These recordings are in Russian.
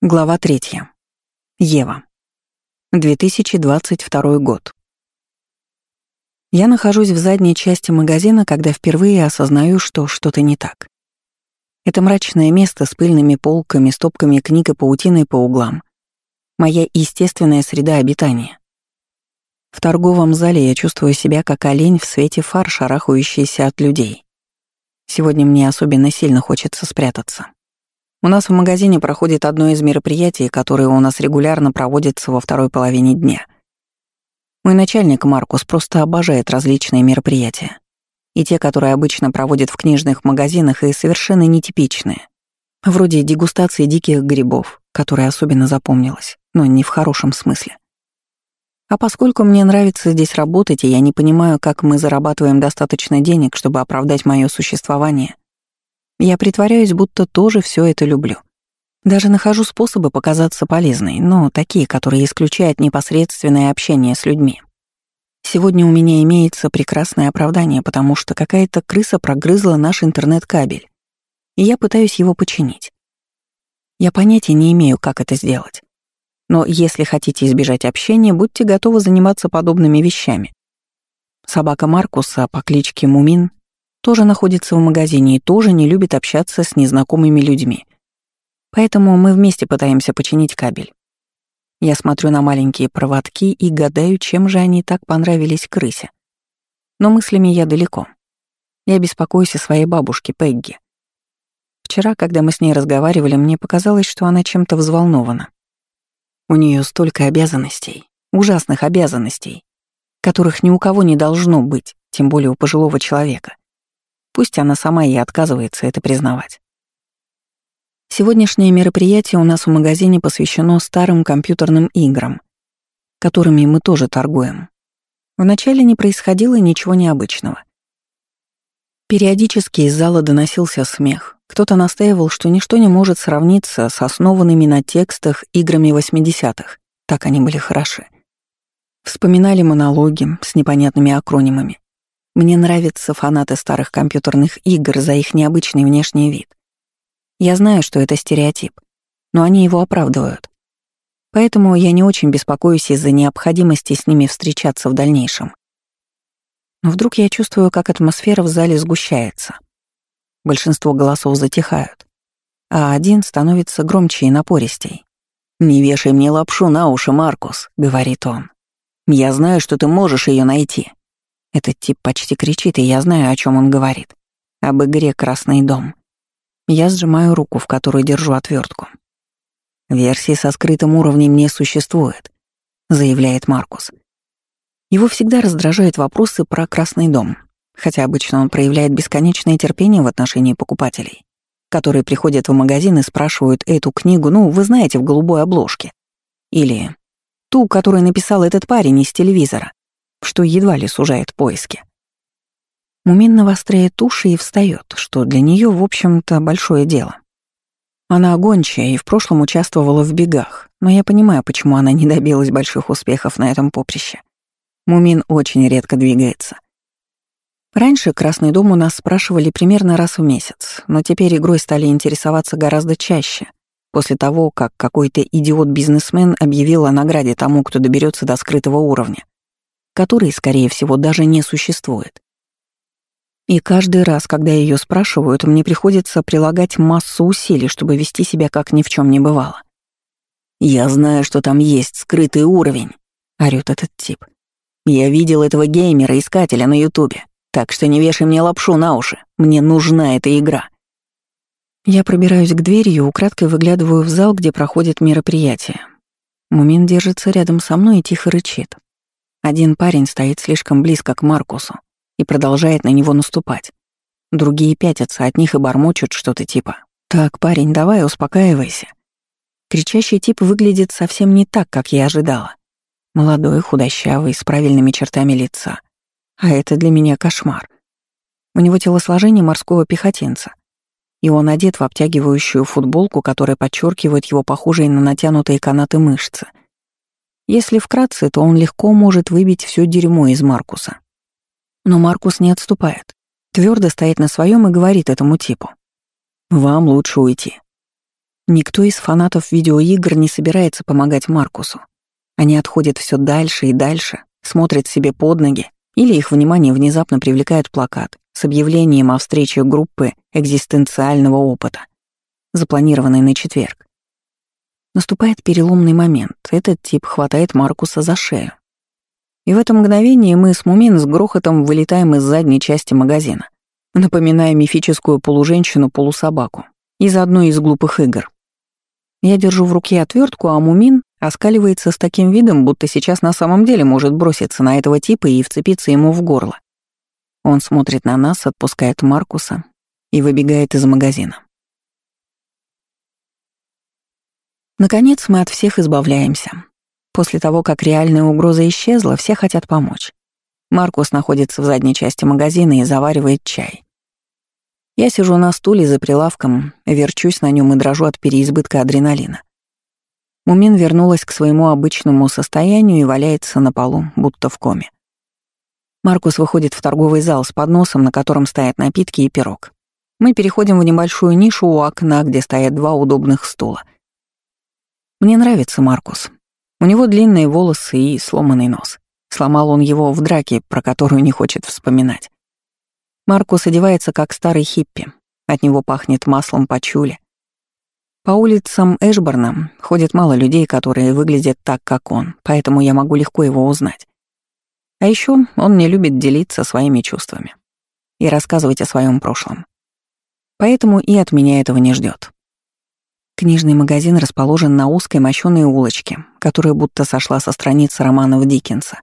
Глава третья. Ева. 2022 год. Я нахожусь в задней части магазина, когда впервые осознаю, что что-то не так. Это мрачное место с пыльными полками, стопками книг и паутиной по углам. Моя естественная среда обитания. В торговом зале я чувствую себя как олень в свете фар, шарахающийся от людей. Сегодня мне особенно сильно хочется спрятаться. У нас в магазине проходит одно из мероприятий, которые у нас регулярно проводятся во второй половине дня. Мой начальник Маркус просто обожает различные мероприятия. И те, которые обычно проводят в книжных магазинах, и совершенно нетипичные. Вроде дегустации диких грибов, которая особенно запомнилась, но не в хорошем смысле. А поскольку мне нравится здесь работать, и я не понимаю, как мы зарабатываем достаточно денег, чтобы оправдать мое существование, я притворяюсь, будто тоже все это люблю. Даже нахожу способы показаться полезной, но такие, которые исключают непосредственное общение с людьми. Сегодня у меня имеется прекрасное оправдание, потому что какая-то крыса прогрызла наш интернет-кабель, и я пытаюсь его починить. Я понятия не имею, как это сделать. Но если хотите избежать общения, будьте готовы заниматься подобными вещами. Собака Маркуса по кличке Мумин тоже находится в магазине и тоже не любит общаться с незнакомыми людьми. Поэтому мы вместе пытаемся починить кабель. Я смотрю на маленькие проводки и гадаю, чем же они так понравились крысе. Но мыслями я далеко. Я беспокоюсь о своей бабушке Пегги. Вчера, когда мы с ней разговаривали, мне показалось, что она чем-то взволнована. У нее столько обязанностей, ужасных обязанностей, которых ни у кого не должно быть, тем более у пожилого человека. Пусть она сама и отказывается это признавать. Сегодняшнее мероприятие у нас в магазине посвящено старым компьютерным играм, которыми мы тоже торгуем. Вначале не происходило ничего необычного. Периодически из зала доносился смех. Кто-то настаивал, что ничто не может сравниться с основанными на текстах играми 80-х. Так они были хороши. Вспоминали монологи с непонятными акронимами. Мне нравятся фанаты старых компьютерных игр за их необычный внешний вид. Я знаю, что это стереотип, но они его оправдывают. Поэтому я не очень беспокоюсь из-за необходимости с ними встречаться в дальнейшем. Но вдруг я чувствую, как атмосфера в зале сгущается. Большинство голосов затихают, а один становится громче и напористей. «Не вешай мне лапшу на уши, Маркус», — говорит он. «Я знаю, что ты можешь ее найти. Этот тип почти кричит, и я знаю, о чем он говорит. Об игре «Красный дом». Я сжимаю руку, в которой держу отвертку. «Версии со скрытым уровнем не существует», — заявляет Маркус. Его всегда раздражают вопросы про «Красный дом», хотя обычно он проявляет бесконечное терпение в отношении покупателей, которые приходят в магазин и спрашивают эту книгу, ну, вы знаете, в голубой обложке. Или ту, которую написал этот парень из телевизора что едва ли сужает поиски. Мумин навостряет уши и встает, что для нее, в общем-то, большое дело. Она гончая и в прошлом участвовала в бегах, но я понимаю, почему она не добилась больших успехов на этом поприще. Мумин очень редко двигается. Раньше Красный дом у нас спрашивали примерно раз в месяц, но теперь игрой стали интересоваться гораздо чаще, после того, как какой-то идиот-бизнесмен объявил о награде тому, кто доберется до скрытого уровня который, скорее всего, даже не существует. И каждый раз, когда ее спрашивают, мне приходится прилагать массу усилий, чтобы вести себя как ни в чем не бывало. «Я знаю, что там есть скрытый уровень», — орёт этот тип. «Я видел этого геймера-искателя на Ютубе, так что не вешай мне лапшу на уши, мне нужна эта игра». Я пробираюсь к двери и украдкой выглядываю в зал, где проходит мероприятие. Мумин держится рядом со мной и тихо рычит. Один парень стоит слишком близко к Маркусу и продолжает на него наступать. Другие пятятся от них и бормочут что-то типа «Так, парень, давай, успокаивайся». Кричащий тип выглядит совсем не так, как я ожидала. Молодой, худощавый, с правильными чертами лица. А это для меня кошмар. У него телосложение морского пехотинца. И он одет в обтягивающую футболку, которая подчеркивает его похожие на натянутые канаты мышцы — если вкратце, то он легко может выбить все дерьмо из Маркуса. Но Маркус не отступает. Твердо стоит на своем и говорит этому типу. «Вам лучше уйти». Никто из фанатов видеоигр не собирается помогать Маркусу. Они отходят все дальше и дальше, смотрят себе под ноги, или их внимание внезапно привлекает плакат с объявлением о встрече группы экзистенциального опыта, запланированной на четверг. Наступает переломный момент. Этот тип хватает Маркуса за шею. И в это мгновение мы с Мумин с грохотом вылетаем из задней части магазина, напоминая мифическую полуженщину-полусобаку из одной из глупых игр. Я держу в руке отвертку, а Мумин оскаливается с таким видом, будто сейчас на самом деле может броситься на этого типа и вцепиться ему в горло. Он смотрит на нас, отпускает Маркуса и выбегает из магазина. Наконец мы от всех избавляемся. После того, как реальная угроза исчезла, все хотят помочь. Маркус находится в задней части магазина и заваривает чай. Я сижу на стуле за прилавком, верчусь на нем и дрожу от переизбытка адреналина. Мумин вернулась к своему обычному состоянию и валяется на полу, будто в коме. Маркус выходит в торговый зал с подносом, на котором стоят напитки и пирог. Мы переходим в небольшую нишу у окна, где стоят два удобных стула — мне нравится Маркус. У него длинные волосы и сломанный нос. Сломал он его в драке, про которую не хочет вспоминать. Маркус одевается как старый хиппи. От него пахнет маслом пачули. По улицам Эшборна ходит мало людей, которые выглядят так, как он, поэтому я могу легко его узнать. А еще он не любит делиться своими чувствами и рассказывать о своем прошлом. Поэтому и от меня этого не ждет. Книжный магазин расположен на узкой мощёной улочке, которая будто сошла со страниц романов Диккенса.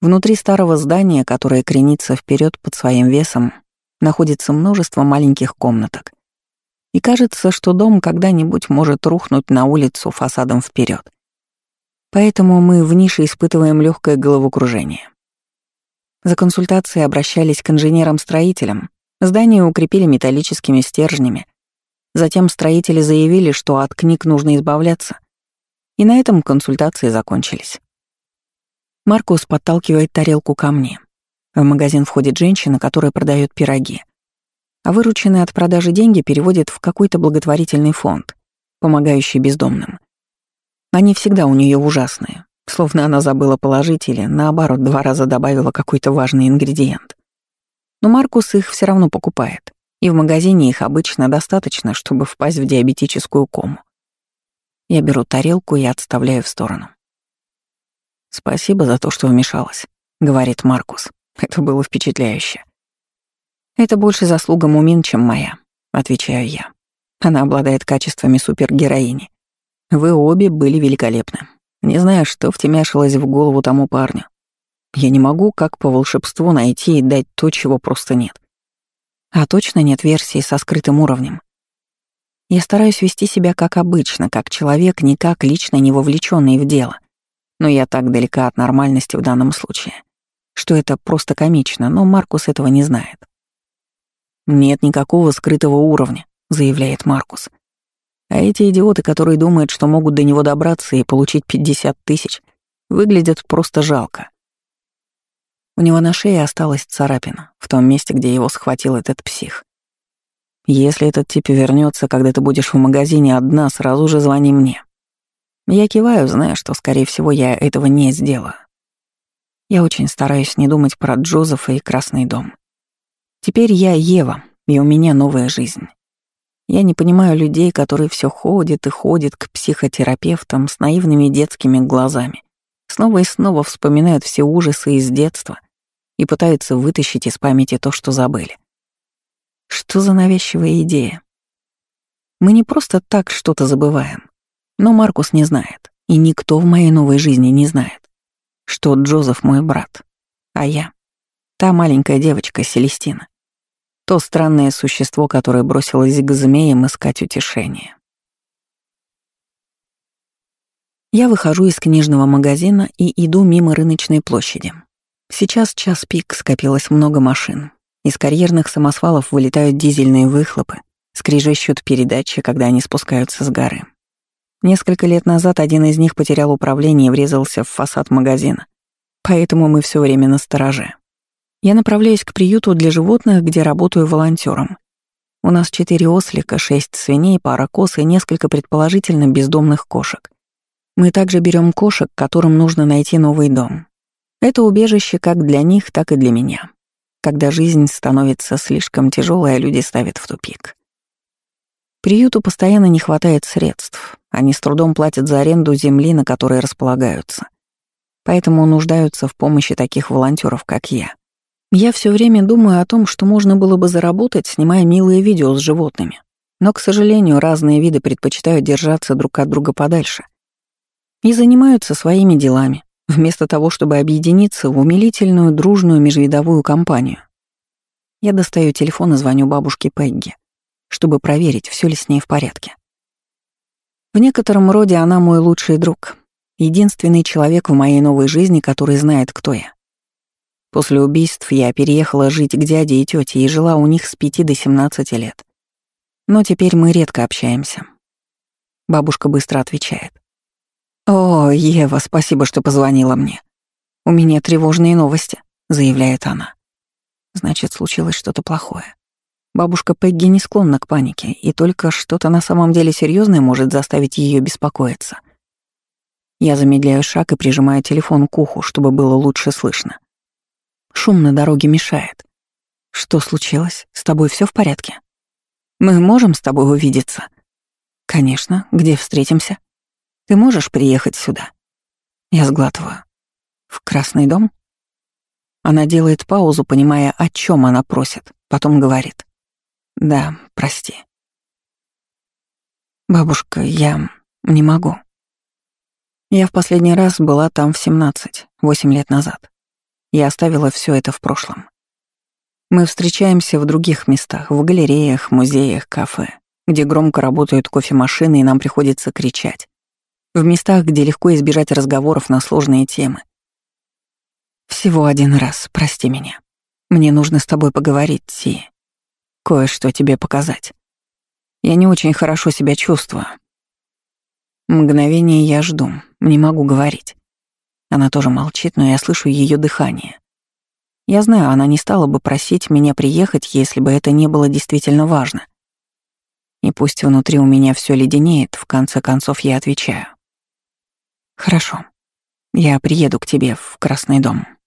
Внутри старого здания, которое кренится вперед под своим весом, находится множество маленьких комнаток. И кажется, что дом когда-нибудь может рухнуть на улицу фасадом вперед. Поэтому мы в нише испытываем легкое головокружение. За консультацией обращались к инженерам-строителям. Здание укрепили металлическими стержнями, Затем строители заявили, что от книг нужно избавляться. И на этом консультации закончились. Маркус подталкивает тарелку ко мне. В магазин входит женщина, которая продает пироги. А вырученные от продажи деньги переводит в какой-то благотворительный фонд, помогающий бездомным. Они всегда у нее ужасные, словно она забыла положить или, наоборот, два раза добавила какой-то важный ингредиент. Но Маркус их все равно покупает и в магазине их обычно достаточно, чтобы впасть в диабетическую кому. Я беру тарелку и отставляю в сторону. «Спасибо за то, что вмешалась», — говорит Маркус. Это было впечатляюще. «Это больше заслуга Мумин, чем моя», — отвечаю я. Она обладает качествами супергероини. Вы обе были великолепны. Не знаю, что втемяшилось в голову тому парню. Я не могу, как по волшебству, найти и дать то, чего просто нет. А точно нет версии со скрытым уровнем. Я стараюсь вести себя как обычно, как человек, никак лично не вовлеченный в дело. Но я так далека от нормальности в данном случае, что это просто комично, но Маркус этого не знает. «Нет никакого скрытого уровня», — заявляет Маркус. А эти идиоты, которые думают, что могут до него добраться и получить 50 тысяч, выглядят просто жалко. У него на шее осталась царапина, в том месте, где его схватил этот псих. Если этот тип вернется, когда ты будешь в магазине одна, сразу же звони мне. Я киваю, зная, что, скорее всего, я этого не сделаю. Я очень стараюсь не думать про Джозефа и Красный дом. Теперь я Ева, и у меня новая жизнь. Я не понимаю людей, которые все ходят и ходят к психотерапевтам с наивными детскими глазами. Снова и снова вспоминают все ужасы из детства и пытаются вытащить из памяти то, что забыли. Что за навязчивая идея? Мы не просто так что-то забываем. Но Маркус не знает, и никто в моей новой жизни не знает, что Джозеф мой брат, а я — та маленькая девочка Селестина, то странное существо, которое бросилось к змеям искать утешение. Я выхожу из книжного магазина и иду мимо рыночной площади. Сейчас час пик, скопилось много машин. Из карьерных самосвалов вылетают дизельные выхлопы, скрежещут передачи, когда они спускаются с горы. Несколько лет назад один из них потерял управление и врезался в фасад магазина. Поэтому мы все время на стороже. Я направляюсь к приюту для животных, где работаю волонтером. У нас четыре ослика, шесть свиней, пара коз и несколько предположительно бездомных кошек. Мы также берем кошек, которым нужно найти новый дом. Это убежище как для них, так и для меня. Когда жизнь становится слишком тяжелой, а люди ставят в тупик. Приюту постоянно не хватает средств. Они с трудом платят за аренду земли, на которой располагаются. Поэтому нуждаются в помощи таких волонтеров, как я. Я все время думаю о том, что можно было бы заработать, снимая милые видео с животными. Но, к сожалению, разные виды предпочитают держаться друг от друга подальше. И занимаются своими делами, вместо того, чтобы объединиться в умилительную, дружную межвидовую компанию. Я достаю телефон и звоню бабушке Пегги, чтобы проверить, все ли с ней в порядке. В некотором роде она мой лучший друг, единственный человек в моей новой жизни, который знает, кто я. После убийств я переехала жить к дяде и тете и жила у них с 5 до 17 лет. Но теперь мы редко общаемся. Бабушка быстро отвечает. «О, Ева, спасибо, что позвонила мне. У меня тревожные новости», — заявляет она. Значит, случилось что-то плохое. Бабушка Пегги не склонна к панике, и только что-то на самом деле серьезное может заставить ее беспокоиться. Я замедляю шаг и прижимаю телефон к уху, чтобы было лучше слышно. Шум на дороге мешает. Что случилось? С тобой все в порядке? Мы можем с тобой увидеться? Конечно. Где встретимся? Ты можешь приехать сюда? Я сглатываю. В Красный дом? Она делает паузу, понимая, о чем она просит, потом говорит. Да, прости. Бабушка, я не могу. Я в последний раз была там в 17, 8 лет назад. Я оставила все это в прошлом. Мы встречаемся в других местах, в галереях, музеях, кафе, где громко работают кофемашины и нам приходится кричать. В местах, где легко избежать разговоров на сложные темы. Всего один раз, прости меня. Мне нужно с тобой поговорить, Си. Кое-что тебе показать. Я не очень хорошо себя чувствую. Мгновение я жду, не могу говорить. Она тоже молчит, но я слышу ее дыхание. Я знаю, она не стала бы просить меня приехать, если бы это не было действительно важно. И пусть внутри у меня все леденеет, в конце концов я отвечаю. «Хорошо. Я приеду к тебе в Красный дом».